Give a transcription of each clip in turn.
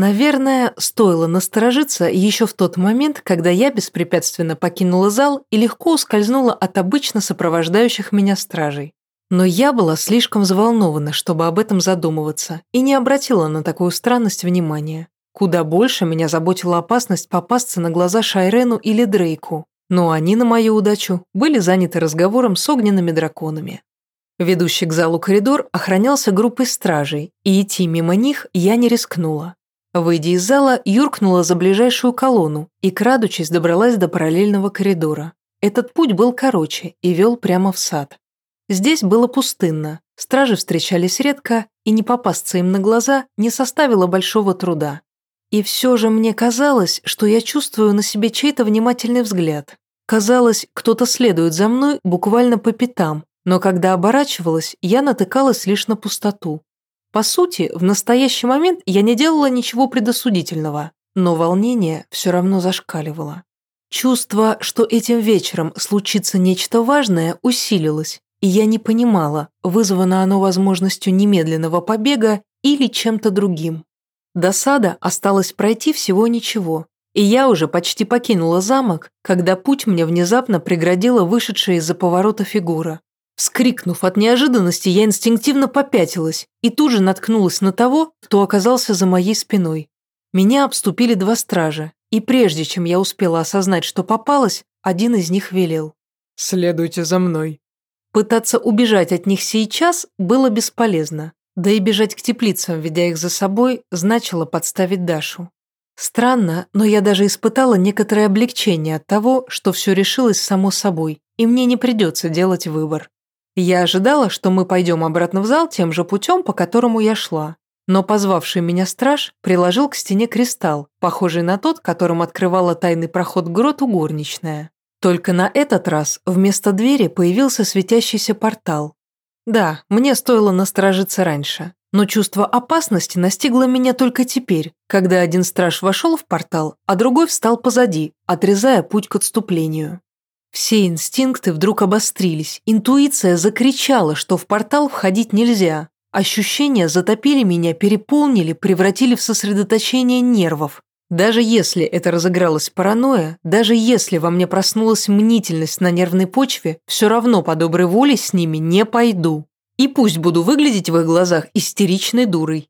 Наверное, стоило насторожиться еще в тот момент, когда я беспрепятственно покинула зал и легко ускользнула от обычно сопровождающих меня стражей. Но я была слишком взволнована, чтобы об этом задумываться, и не обратила на такую странность внимания. Куда больше меня заботила опасность попасться на глаза Шайрену или Дрейку, но они, на мою удачу, были заняты разговором с огненными драконами. Ведущий к залу коридор охранялся группой стражей, и идти мимо них я не рискнула. Выйдя из зала, юркнула за ближайшую колонну и, крадучись, добралась до параллельного коридора. Этот путь был короче и вел прямо в сад. Здесь было пустынно, стражи встречались редко, и не попасться им на глаза не составило большого труда. И все же мне казалось, что я чувствую на себе чей-то внимательный взгляд. Казалось, кто-то следует за мной буквально по пятам, но когда оборачивалась, я натыкалась лишь на пустоту. По сути, в настоящий момент я не делала ничего предосудительного, но волнение все равно зашкаливало. Чувство, что этим вечером случится нечто важное, усилилось, и я не понимала, вызвано оно возможностью немедленного побега или чем-то другим. До сада осталось пройти всего ничего, и я уже почти покинула замок, когда путь мне внезапно преградила вышедшая из-за поворота фигура. Вскрикнув от неожиданности, я инстинктивно попятилась и тут же наткнулась на того, кто оказался за моей спиной. Меня обступили два стража, и прежде чем я успела осознать, что попалась, один из них велел. «Следуйте за мной». Пытаться убежать от них сейчас было бесполезно, да и бежать к теплицам, ведя их за собой, значило подставить Дашу. Странно, но я даже испытала некоторое облегчение от того, что все решилось само собой, и мне не придется делать выбор. Я ожидала, что мы пойдем обратно в зал тем же путем, по которому я шла. Но позвавший меня страж приложил к стене кристалл, похожий на тот, которым открывала тайный проход к гроту горничная. Только на этот раз вместо двери появился светящийся портал. Да, мне стоило насторожиться раньше, но чувство опасности настигло меня только теперь, когда один страж вошел в портал, а другой встал позади, отрезая путь к отступлению. Все инстинкты вдруг обострились, интуиция закричала, что в портал входить нельзя. Ощущения затопили меня, переполнили, превратили в сосредоточение нервов. Даже если это разыгралась паранойя, даже если во мне проснулась мнительность на нервной почве, все равно по доброй воле с ними не пойду. И пусть буду выглядеть в их глазах истеричной дурой.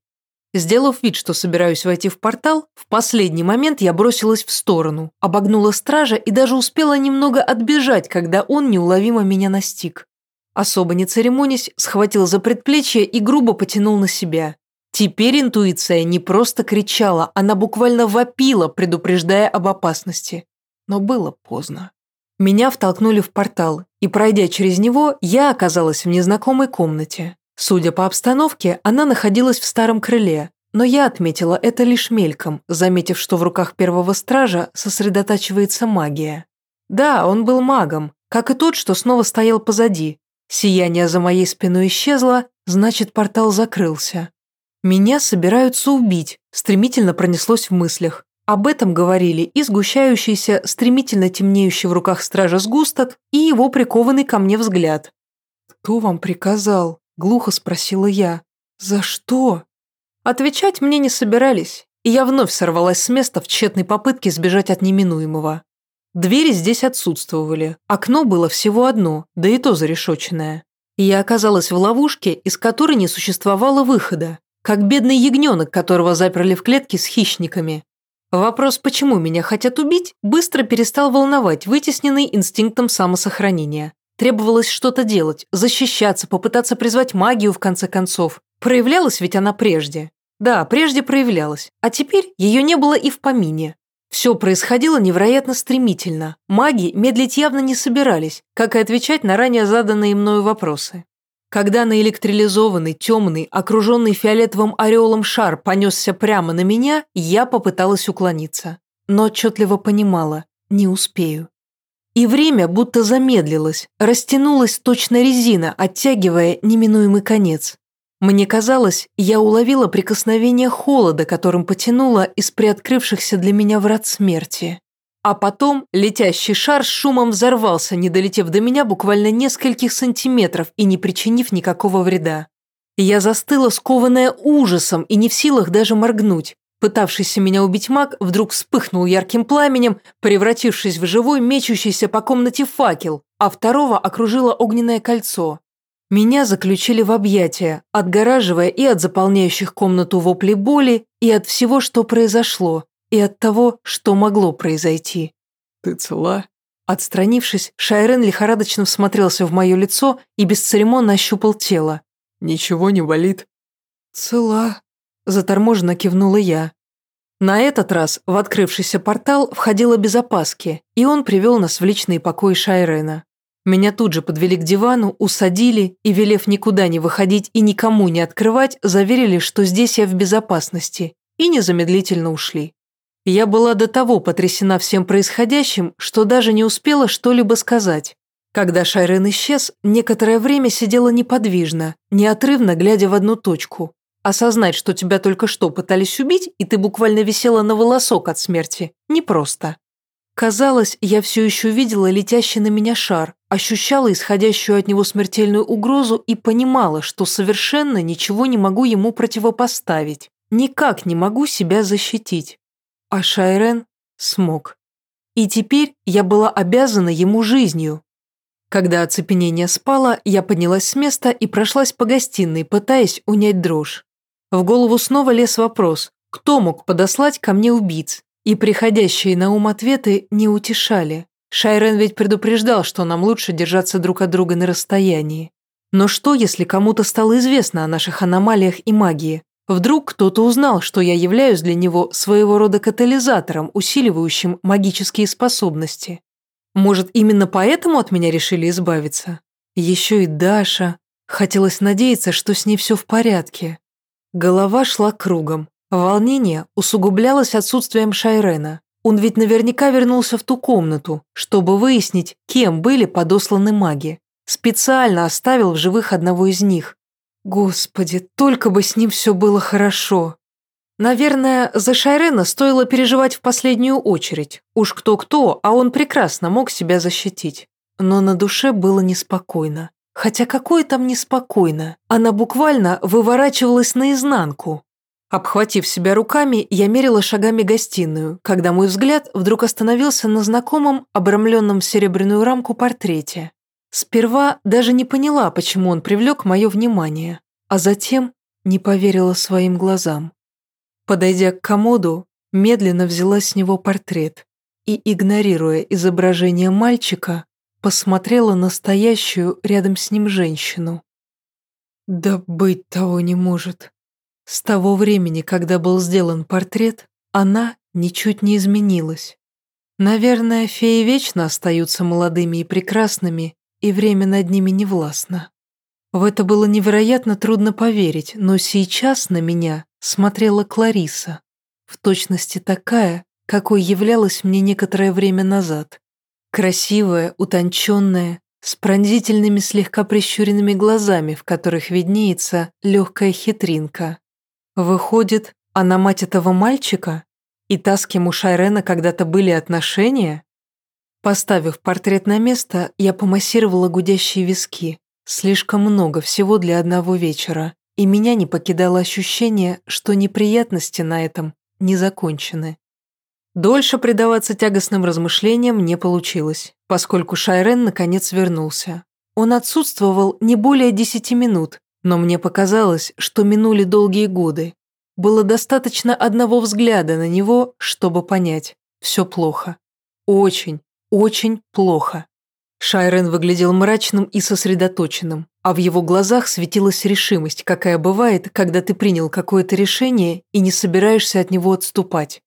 Сделав вид, что собираюсь войти в портал, в последний момент я бросилась в сторону, обогнула стража и даже успела немного отбежать, когда он неуловимо меня настиг. Особо не церемонясь, схватил за предплечье и грубо потянул на себя. Теперь интуиция не просто кричала, она буквально вопила, предупреждая об опасности. Но было поздно. Меня втолкнули в портал, и, пройдя через него, я оказалась в незнакомой комнате. Судя по обстановке, она находилась в старом крыле, но я отметила это лишь мельком, заметив, что в руках первого стража сосредотачивается магия. Да, он был магом, как и тот, что снова стоял позади. Сияние за моей спиной исчезло, значит, портал закрылся. Меня собираются убить, стремительно пронеслось в мыслях. Об этом говорили и сгущающийся, стремительно темнеющий в руках стража сгусток, и его прикованный ко мне взгляд. «Кто вам приказал?» Глухо спросила я. «За что?» Отвечать мне не собирались, и я вновь сорвалась с места в тщетной попытке сбежать от неминуемого. Двери здесь отсутствовали, окно было всего одно, да и то зарешоченное. Я оказалась в ловушке, из которой не существовало выхода, как бедный ягненок, которого заперли в клетке с хищниками. Вопрос, почему меня хотят убить, быстро перестал волновать, вытесненный инстинктом самосохранения. Требовалось что-то делать, защищаться, попытаться призвать магию в конце концов. Проявлялась ведь она прежде. Да, прежде проявлялась, а теперь ее не было и в помине. Все происходило невероятно стремительно. Маги медлить явно не собирались, как и отвечать на ранее заданные мною вопросы. Когда наэлектролизованный, темный, окруженный фиолетовым ореолом шар понесся прямо на меня, я попыталась уклониться. Но отчетливо понимала – не успею. И время будто замедлилось, растянулось точно резина, оттягивая неминуемый конец. Мне казалось, я уловила прикосновение холода, которым потянуло из приоткрывшихся для меня врат смерти. А потом летящий шар с шумом взорвался, не долетев до меня буквально нескольких сантиметров и не причинив никакого вреда. Я застыла, скованная ужасом и не в силах даже моргнуть. Пытавшийся меня убить маг вдруг вспыхнул ярким пламенем, превратившись в живой мечущийся по комнате факел, а второго окружило огненное кольцо. Меня заключили в объятия, отгораживая и от заполняющих комнату вопли боли, и от всего, что произошло, и от того, что могло произойти. «Ты цела?» Отстранившись, Шайрен лихорадочно всмотрелся в мое лицо и бесцеремонно ощупал тело. «Ничего не болит?» «Цела», – заторможенно кивнула я. На этот раз в открывшийся портал входила без опаски, и он привел нас в личные покои Шайрена. Меня тут же подвели к дивану, усадили и, велев никуда не выходить и никому не открывать, заверили, что здесь я в безопасности, и незамедлительно ушли. Я была до того потрясена всем происходящим, что даже не успела что-либо сказать. Когда Шайрен исчез, некоторое время сидела неподвижно, неотрывно глядя в одну точку. Осознать, что тебя только что пытались убить, и ты буквально висела на волосок от смерти, непросто. Казалось, я все еще видела летящий на меня шар, ощущала исходящую от него смертельную угрозу и понимала, что совершенно ничего не могу ему противопоставить. Никак не могу себя защитить. А Шайрен смог. И теперь я была обязана ему жизнью. Когда оцепенение спало, я поднялась с места и прошлась по гостиной, пытаясь унять дрожь. В голову снова лез вопрос, кто мог подослать ко мне убийц, и приходящие на ум ответы не утешали. Шайрен ведь предупреждал, что нам лучше держаться друг от друга на расстоянии. Но что, если кому-то стало известно о наших аномалиях и магии? Вдруг кто-то узнал, что я являюсь для него своего рода катализатором, усиливающим магические способности. Может, именно поэтому от меня решили избавиться? Еще и Даша. Хотелось надеяться, что с ней все в порядке. Голова шла кругом. Волнение усугублялось отсутствием Шайрена. Он ведь наверняка вернулся в ту комнату, чтобы выяснить, кем были подосланы маги. Специально оставил в живых одного из них, Господи, только бы с ним все было хорошо. Наверное, за Шайрена стоило переживать в последнюю очередь. Уж кто-кто, а он прекрасно мог себя защитить. Но на душе было неспокойно. Хотя какое там неспокойно? Она буквально выворачивалась наизнанку. Обхватив себя руками, я мерила шагами гостиную, когда мой взгляд вдруг остановился на знакомом, обрамленном в серебряную рамку портрете. Сперва даже не поняла, почему он привлек мое внимание, а затем не поверила своим глазам. Подойдя к комоду, медленно взяла с него портрет и, игнорируя изображение мальчика, посмотрела на стоящую рядом с ним женщину. Да быть того не может. С того времени, когда был сделан портрет, она ничуть не изменилась. Наверное, феи вечно остаются молодыми и прекрасными, и время над ними не властно. В это было невероятно трудно поверить, но сейчас на меня смотрела Клариса, в точности такая, какой являлась мне некоторое время назад. Красивая, утонченная, с пронзительными слегка прищуренными глазами, в которых виднеется легкая хитринка. Выходит, она мать этого мальчика? И та, с кем у Шайрена когда-то были отношения? Поставив портрет на место, я помассировала гудящие виски. Слишком много всего для одного вечера, и меня не покидало ощущение, что неприятности на этом не закончены. Дольше предаваться тягостным размышлениям не получилось, поскольку Шайрен наконец вернулся. Он отсутствовал не более десяти минут, но мне показалось, что минули долгие годы. Было достаточно одного взгляда на него, чтобы понять – все плохо. Очень, очень плохо. Шайрен выглядел мрачным и сосредоточенным, а в его глазах светилась решимость, какая бывает, когда ты принял какое-то решение и не собираешься от него отступать.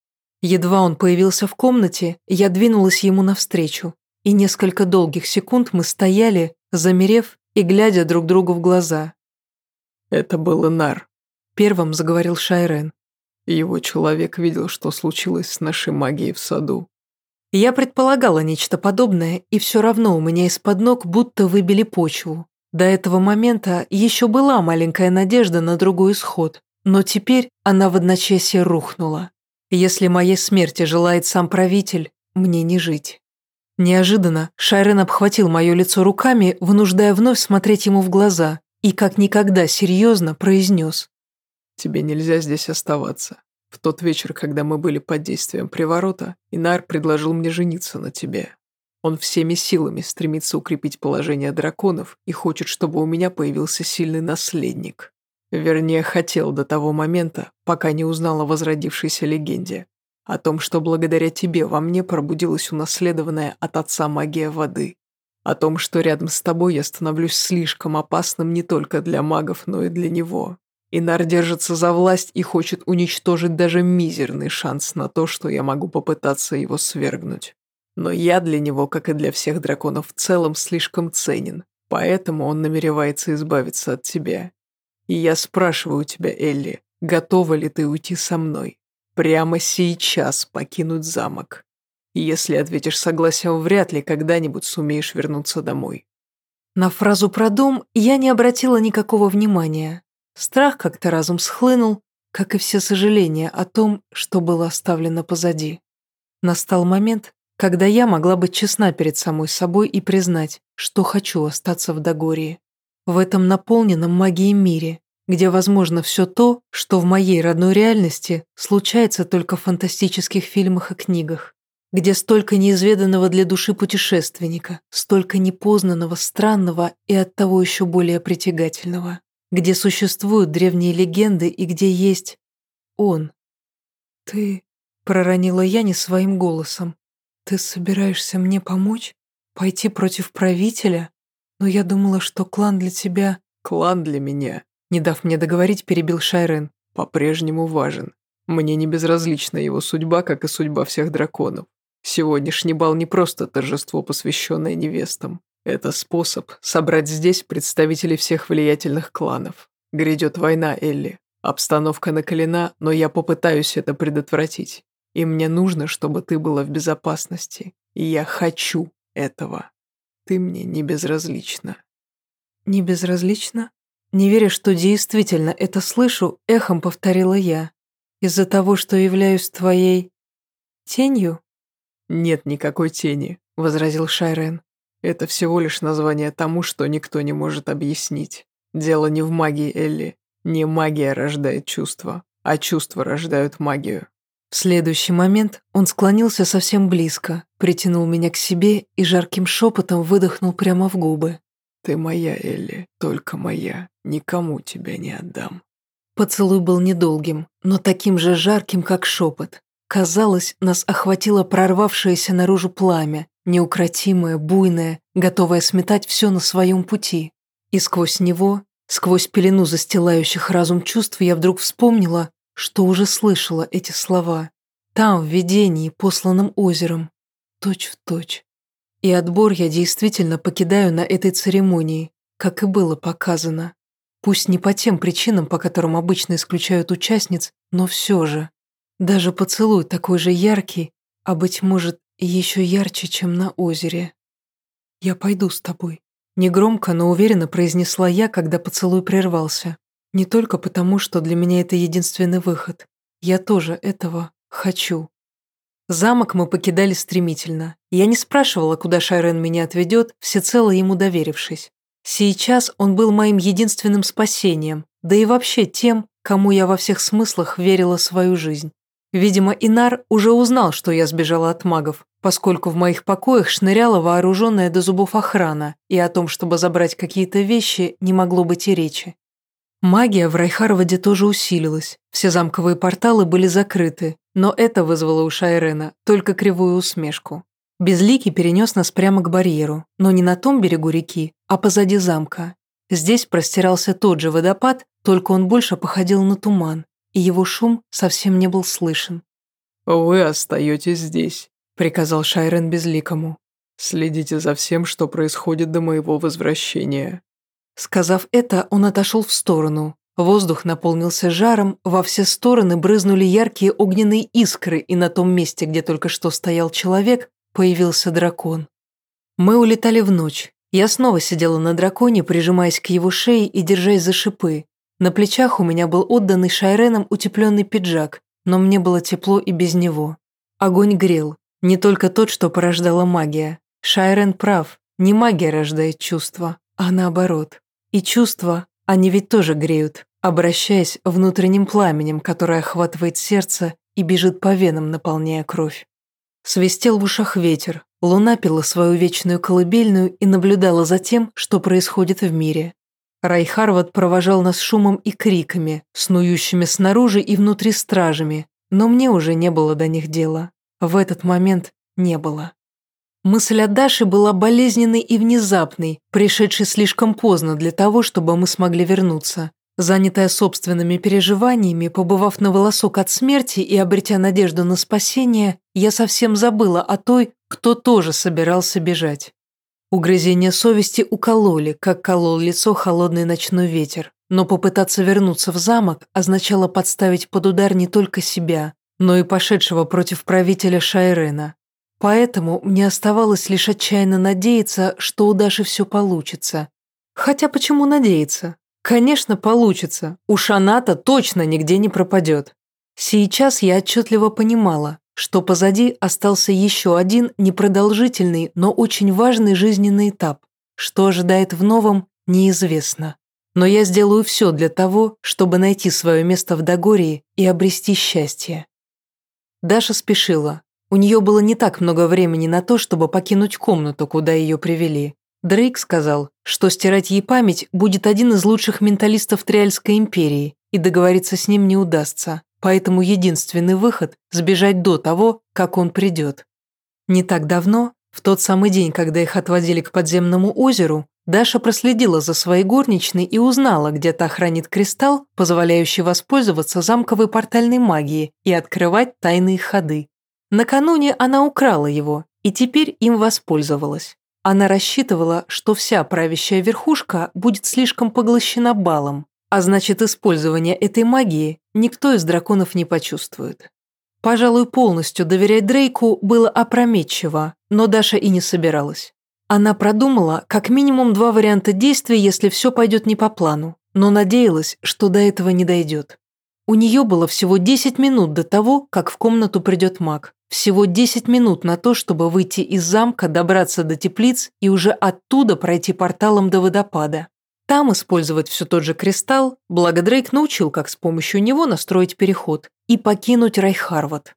Едва он появился в комнате, я двинулась ему навстречу, и несколько долгих секунд мы стояли, замерев и глядя друг другу в глаза. «Это был Инар», — первым заговорил Шайрен. Его человек видел, что случилось с нашей магией в саду. Я предполагала нечто подобное, и все равно у меня из-под ног будто выбили почву. До этого момента еще была маленькая надежда на другой исход, но теперь она в одночасье рухнула. Если моей смерти желает сам правитель, мне не жить. Неожиданно Шайрен обхватил мое лицо руками, вынуждая вновь смотреть ему в глаза, и как никогда серьезно произнес. «Тебе нельзя здесь оставаться. В тот вечер, когда мы были под действием приворота, Инар предложил мне жениться на тебе. Он всеми силами стремится укрепить положение драконов и хочет, чтобы у меня появился сильный наследник. Вернее, хотел до того момента, пока не узнал о возродившейся легенде. О том, что благодаря тебе во мне пробудилась унаследованная от отца магия воды. О том, что рядом с тобой я становлюсь слишком опасным не только для магов, но и для него. Инар держится за власть и хочет уничтожить даже мизерный шанс на то, что я могу попытаться его свергнуть. Но я для него, как и для всех драконов в целом, слишком ценен, поэтому он намеревается избавиться от тебя. И я спрашиваю тебя, Элли, готова ли ты уйти со мной? Прямо сейчас покинуть замок. И если ответишь согласием, вряд ли когда-нибудь сумеешь вернуться домой. На фразу про дом я не обратила никакого внимания. Страх как-то разум схлынул, как и все сожаления о том, что было оставлено позади. Настал момент, когда я могла быть честна перед самой собой и признать, что хочу остаться в Дагории. В этом наполненном магией мире, где возможно все то, что в моей родной реальности случается только в фантастических фильмах и книгах, где столько неизведанного для души путешественника, столько непознанного, странного и оттого еще более притягательного где существуют древние легенды и где есть он. «Ты...» — проронила я не своим голосом. «Ты собираешься мне помочь? Пойти против правителя? Но я думала, что клан для тебя...» «Клан для меня», — не дав мне договорить, перебил Шайрен. «По-прежнему важен. Мне не безразлична его судьба, как и судьба всех драконов. Сегодняшний бал не просто торжество, посвященное невестам. Это способ собрать здесь представителей всех влиятельных кланов. Грядет война, Элли. Обстановка накалена, но я попытаюсь это предотвратить. И мне нужно, чтобы ты была в безопасности. И я хочу этого. Ты мне не безразлична. Не безразлична? Не веря, что действительно это слышу, эхом повторила я. Из-за того, что являюсь твоей... тенью? Нет никакой тени, возразил Шайрен. Это всего лишь название тому, что никто не может объяснить. Дело не в магии Элли. Не магия рождает чувства, а чувства рождают магию. В следующий момент он склонился совсем близко, притянул меня к себе и жарким шепотом выдохнул прямо в губы. «Ты моя, Элли, только моя. Никому тебя не отдам». Поцелуй был недолгим, но таким же жарким, как шепот. Казалось, нас охватило прорвавшееся наружу пламя, неукротимое, буйное, готовое сметать все на своем пути. И сквозь него, сквозь пелену застилающих разум чувств, я вдруг вспомнила, что уже слышала эти слова. Там, в видении, посланном озером. Точь в точь. И отбор я действительно покидаю на этой церемонии, как и было показано. Пусть не по тем причинам, по которым обычно исключают участниц, но все же. Даже поцелуй такой же яркий, а, быть может, еще ярче, чем на озере. «Я пойду с тобой», — негромко, но уверенно произнесла я, когда поцелуй прервался. Не только потому, что для меня это единственный выход. Я тоже этого хочу. Замок мы покидали стремительно. Я не спрашивала, куда Шайрен меня отведет, всецело ему доверившись. Сейчас он был моим единственным спасением, да и вообще тем, кому я во всех смыслах верила свою жизнь. Видимо, Инар уже узнал, что я сбежала от магов, поскольку в моих покоях шныряла вооруженная до зубов охрана, и о том, чтобы забрать какие-то вещи, не могло быть и речи. Магия в Райхароводе тоже усилилась, все замковые порталы были закрыты, но это вызвало у Шайрена только кривую усмешку. Безликий перенес нас прямо к барьеру, но не на том берегу реки, а позади замка. Здесь простирался тот же водопад, только он больше походил на туман, и его шум совсем не был слышен. «Вы остаетесь здесь», — приказал Шайрен безликому. «Следите за всем, что происходит до моего возвращения. Сказав это, он отошел в сторону. Воздух наполнился жаром, во все стороны брызнули яркие огненные искры, и на том месте, где только что стоял человек, появился дракон. Мы улетали в ночь. Я снова сидела на драконе, прижимаясь к его шее и держась за шипы. На плечах у меня был отданный Шайреном утепленный пиджак, но мне было тепло и без него. Огонь грел. Не только тот, что порождала магия. Шайрен прав. Не магия рождает чувства, а наоборот. И чувства, они ведь тоже греют, обращаясь внутренним пламенем, которое охватывает сердце и бежит по венам, наполняя кровь. Свистел в ушах ветер, луна пила свою вечную колыбельную и наблюдала за тем, что происходит в мире. Рай провожал нас шумом и криками, снующими снаружи и внутри стражами, но мне уже не было до них дела. В этот момент не было. Мысль о Даше была болезненной и внезапной, пришедшей слишком поздно для того, чтобы мы смогли вернуться. Занятая собственными переживаниями, побывав на волосок от смерти и обретя надежду на спасение, я совсем забыла о той, кто тоже собирался бежать. Угрызения совести укололи, как колол лицо холодный ночной ветер, но попытаться вернуться в замок означало подставить под удар не только себя, но и пошедшего против правителя Шайрена. Поэтому мне оставалось лишь отчаянно надеяться, что у Даши все получится. Хотя почему надеяться? Конечно, получится. У Шаната точно нигде не пропадет. Сейчас я отчетливо понимала, что позади остался еще один непродолжительный, но очень важный жизненный этап. Что ожидает в новом, неизвестно. Но я сделаю все для того, чтобы найти свое место в Дагории и обрести счастье. Даша спешила, у нее было не так много времени на то, чтобы покинуть комнату, куда ее привели. Дрейк сказал, что стирать ей память будет один из лучших менталистов Триальской империи, и договориться с ним не удастся, поэтому единственный выход – сбежать до того, как он придет. Не так давно, в тот самый день, когда их отводили к подземному озеру, Даша проследила за своей горничной и узнала, где та хранит кристалл, позволяющий воспользоваться замковой портальной магией и открывать тайные ходы. Накануне она украла его и теперь им воспользовалась. Она рассчитывала, что вся правящая верхушка будет слишком поглощена балом, а значит, использование этой магии никто из драконов не почувствует. Пожалуй, полностью доверять Дрейку было опрометчиво, но Даша и не собиралась. Она продумала как минимум два варианта действий, если все пойдет не по плану, но надеялась, что до этого не дойдет. У нее было всего 10 минут до того, как в комнату придет маг. Всего 10 минут на то, чтобы выйти из замка, добраться до теплиц и уже оттуда пройти порталом до водопада. Там использовать все тот же кристалл, благо Дрейк научил, как с помощью него настроить переход, и покинуть Райхарват.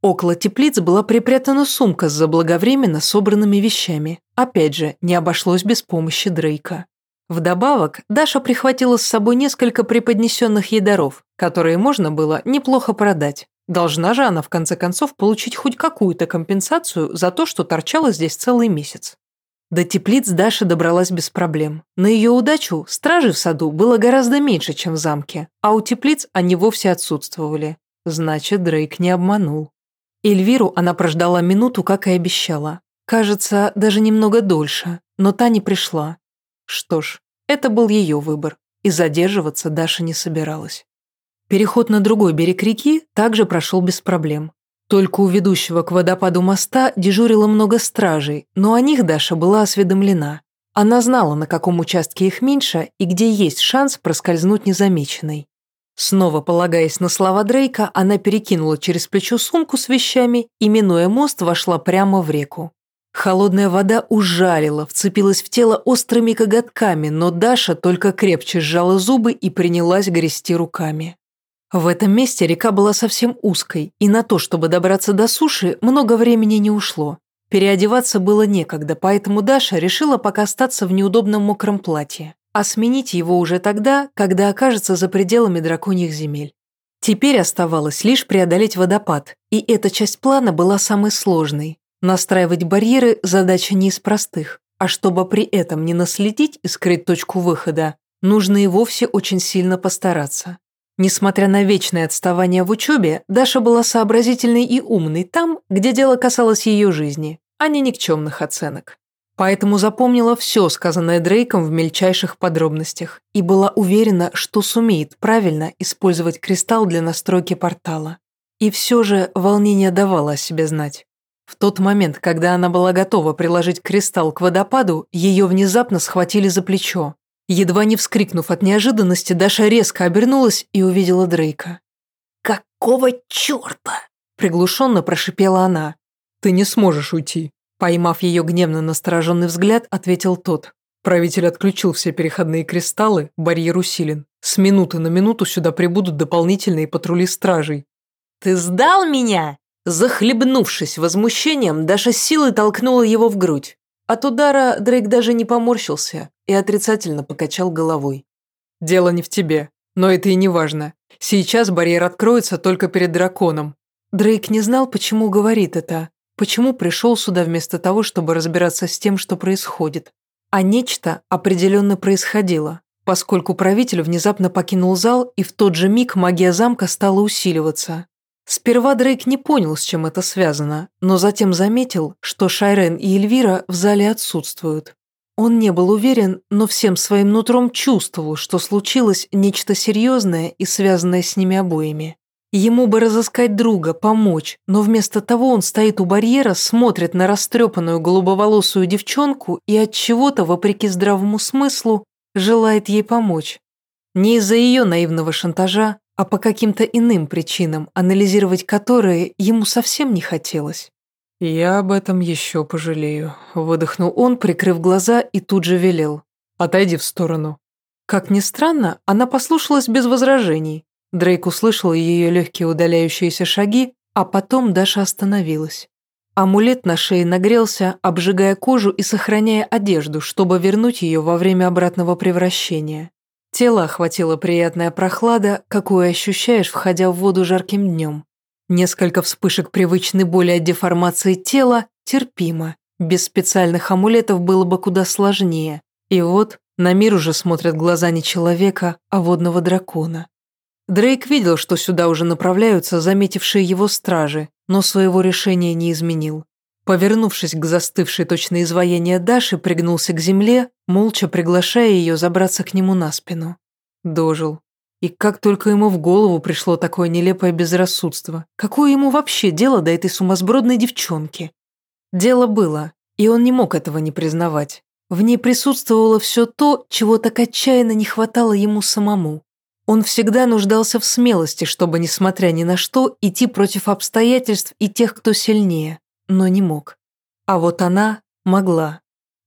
Около теплиц была припрятана сумка с заблаговременно собранными вещами. Опять же, не обошлось без помощи Дрейка. Вдобавок, Даша прихватила с собой несколько преподнесенных ей которые можно было неплохо продать. Должна же она в конце концов получить хоть какую-то компенсацию за то, что торчала здесь целый месяц. До теплиц Даша добралась без проблем. На ее удачу стражи в саду было гораздо меньше, чем в замке, а у теплиц они вовсе отсутствовали. Значит, Дрейк не обманул. Эльвиру она прождала минуту, как и обещала. Кажется, даже немного дольше, но та не пришла. Что ж, это был ее выбор, и задерживаться Даша не собиралась. Переход на другой берег реки также прошел без проблем. Только у ведущего к водопаду моста дежурило много стражей, но о них Даша была осведомлена. Она знала, на каком участке их меньше и где есть шанс проскользнуть незамеченной. Снова полагаясь на слова Дрейка, она перекинула через плечо сумку с вещами и, минуя мост, вошла прямо в реку. Холодная вода ужалила, вцепилась в тело острыми коготками, но Даша только крепче сжала зубы и принялась грести руками. В этом месте река была совсем узкой, и на то, чтобы добраться до суши, много времени не ушло. Переодеваться было некогда, поэтому Даша решила пока остаться в неудобном мокром платье, а сменить его уже тогда, когда окажется за пределами драконьих земель. Теперь оставалось лишь преодолеть водопад, и эта часть плана была самой сложной, Настраивать барьеры – задача не из простых, а чтобы при этом не наследить и скрыть точку выхода, нужно и вовсе очень сильно постараться. Несмотря на вечное отставание в учебе, Даша была сообразительной и умной там, где дело касалось ее жизни, а не никчемных оценок. поэтому запомнила все сказанное Дрейком в мельчайших подробностях и была уверена, что сумеет правильно использовать кристалл для настройки портала. И все же волнение давало о себе знать. В тот момент, когда она была готова приложить кристалл к водопаду, ее внезапно схватили за плечо. Едва не вскрикнув от неожиданности, Даша резко обернулась и увидела Дрейка. «Какого черта?» – приглушенно прошипела она. «Ты не сможешь уйти», – поймав ее гневно настороженный взгляд, ответил тот. Правитель отключил все переходные кристаллы, барьер усилен. С минуты на минуту сюда прибудут дополнительные патрули стражей. «Ты сдал меня?» Захлебнувшись возмущением, Даша силой толкнула его в грудь. От удара Дрейк даже не поморщился и отрицательно покачал головой. «Дело не в тебе, но это и не важно. Сейчас барьер откроется только перед драконом». Дрейк не знал, почему говорит это, почему пришел сюда вместо того, чтобы разбираться с тем, что происходит. А нечто определенно происходило, поскольку правитель внезапно покинул зал, и в тот же миг магия замка стала усиливаться. Сперва Дрейк не понял, с чем это связано, но затем заметил, что Шайрен и Эльвира в зале отсутствуют. Он не был уверен, но всем своим нутром чувствовал, что случилось нечто серьезное и связанное с ними обоими. Ему бы разыскать друга, помочь, но вместо того он стоит у барьера, смотрит на растрепанную голубоволосую девчонку и от чего-то, вопреки здравому смыслу, желает ей помочь. Не из-за ее наивного шантажа, а по каким-то иным причинам, анализировать которые ему совсем не хотелось. «Я об этом еще пожалею», – выдохнул он, прикрыв глаза и тут же велел. «Отойди в сторону». Как ни странно, она послушалась без возражений. Дрейк услышал ее легкие удаляющиеся шаги, а потом Даша остановилась. Амулет на шее нагрелся, обжигая кожу и сохраняя одежду, чтобы вернуть ее во время обратного превращения. Тело охватила приятная прохлада, какую ощущаешь, входя в воду жарким днем. Несколько вспышек привычной боли от деформации тела терпимо. Без специальных амулетов было бы куда сложнее. И вот на мир уже смотрят глаза не человека, а водного дракона. Дрейк видел, что сюда уже направляются заметившие его стражи, но своего решения не изменил. Повернувшись к застывшей точно изваяние Даши, пригнулся к земле, молча приглашая ее забраться к нему на спину. Дожил. И как только ему в голову пришло такое нелепое безрассудство. Какое ему вообще дело до этой сумасбродной девчонки? Дело было, и он не мог этого не признавать. В ней присутствовало все то, чего так отчаянно не хватало ему самому. Он всегда нуждался в смелости, чтобы, несмотря ни на что, идти против обстоятельств и тех, кто сильнее но не мог. А вот она могла.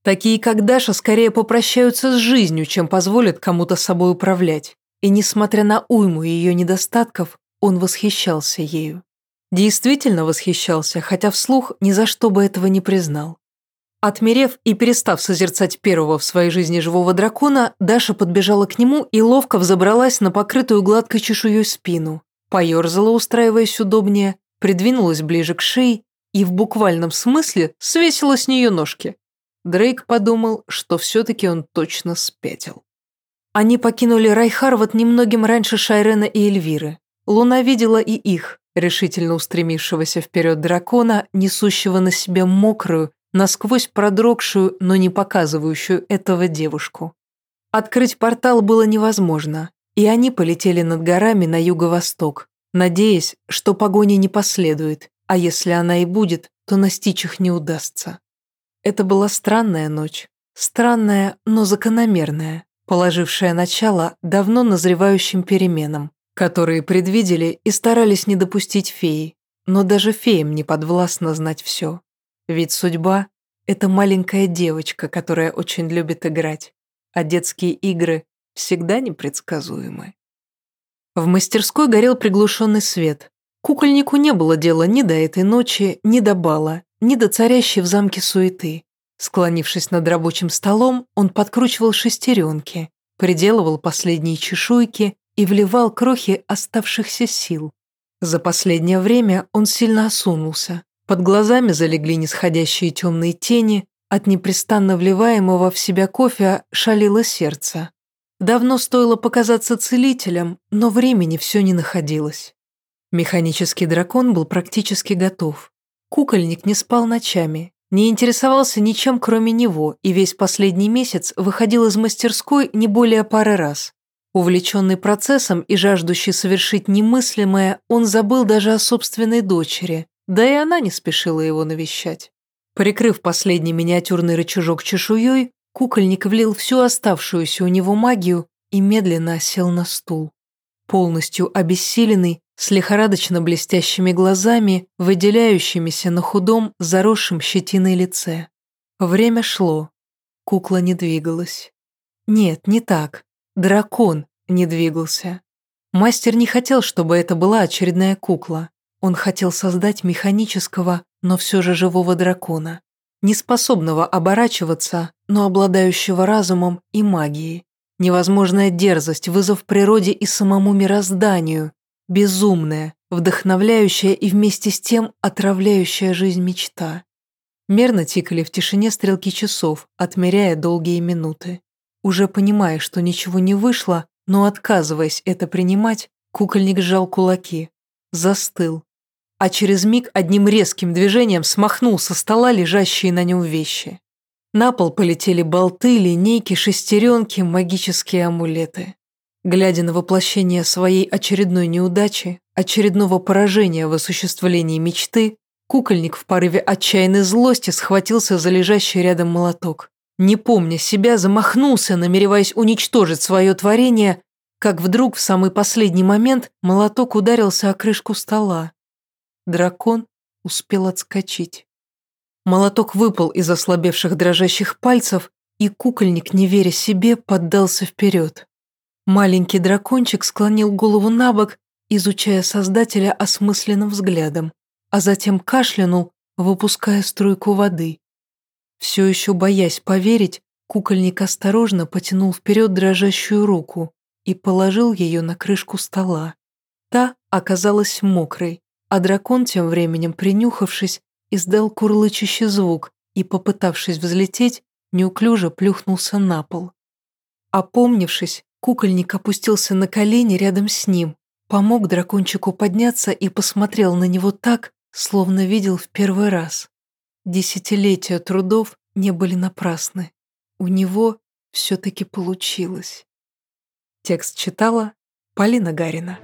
Такие, как Даша, скорее попрощаются с жизнью, чем позволят кому-то собой управлять. И несмотря на уйму ее недостатков, он восхищался ею. Действительно восхищался, хотя вслух ни за что бы этого не признал. Отмерев и перестав созерцать первого в своей жизни живого дракона, Даша подбежала к нему и ловко взобралась на покрытую гладкой чешуей спину, поерзала, устраиваясь удобнее, придвинулась ближе к шее и в буквальном смысле свесила с нее ножки. Дрейк подумал, что все-таки он точно спятил. Они покинули Райхарват немногим раньше Шайрена и Эльвиры. Луна видела и их, решительно устремившегося вперед дракона, несущего на себе мокрую, насквозь продрогшую, но не показывающую этого девушку. Открыть портал было невозможно, и они полетели над горами на юго-восток, надеясь, что погони не последует, а если она и будет, то настичь их не удастся. Это была странная ночь. Странная, но закономерная, положившая начало давно назревающим переменам, которые предвидели и старались не допустить феи. Но даже феям не подвластно знать все. Ведь судьба – это маленькая девочка, которая очень любит играть, а детские игры всегда непредсказуемы. В мастерской горел приглушенный свет, Кукольнику не было дела ни до этой ночи, ни до бала, ни до царящей в замке суеты. Склонившись над рабочим столом, он подкручивал шестеренки, приделывал последние чешуйки и вливал крохи оставшихся сил. За последнее время он сильно осунулся. Под глазами залегли нисходящие темные тени, от непрестанно вливаемого в себя кофе шалило сердце. Давно стоило показаться целителем, но времени все не находилось. Механический дракон был практически готов. Кукольник не спал ночами, Не интересовался ничем, кроме него, и весь последний месяц выходил из мастерской не более пары раз. Увлеченный процессом и жаждущий совершить немыслимое, он забыл даже о собственной дочери, да и она не спешила его навещать. Прикрыв последний миниатюрный рычажок чешуей, кукольник влил всю оставшуюся у него магию и медленно осел на стул. Полностью обессиленный, с лихорадочно блестящими глазами, выделяющимися на худом, заросшем щетиной лице. Время шло. Кукла не двигалась. Нет, не так. Дракон не двигался. Мастер не хотел, чтобы это была очередная кукла. Он хотел создать механического, но все же живого дракона. Неспособного оборачиваться, но обладающего разумом и магией. Невозможная дерзость, вызов природе и самому мирозданию. Безумная, вдохновляющая и вместе с тем отравляющая жизнь мечта. Мерно тикали в тишине стрелки часов, отмеряя долгие минуты. Уже понимая, что ничего не вышло, но отказываясь это принимать, кукольник сжал кулаки. Застыл. А через миг одним резким движением смахнул со стола лежащие на нем вещи. На пол полетели болты, линейки, шестеренки, магические амулеты. Глядя на воплощение своей очередной неудачи, очередного поражения в осуществлении мечты, кукольник в порыве отчаянной злости схватился за лежащий рядом молоток не помня себя, замахнулся, намереваясь уничтожить свое творение, как вдруг в самый последний момент молоток ударился о крышку стола. Дракон успел отскочить. Молоток выпал из ослабевших дрожащих пальцев, и кукольник, не веря себе, поддался вперед. Маленький дракончик склонил голову на бок, изучая создателя осмысленным взглядом, а затем кашлянул, выпуская струйку воды. Все еще боясь поверить, кукольник осторожно потянул вперед дрожащую руку и положил ее на крышку стола. Та оказалась мокрой, а дракон, тем временем принюхавшись, издал курлычащий звук и, попытавшись взлететь, неуклюже плюхнулся на пол. Опомнившись, кукольник опустился на колени рядом с ним, помог дракончику подняться и посмотрел на него так, словно видел в первый раз. Десятилетия трудов не были напрасны. У него все-таки получилось. Текст читала Полина Гарина.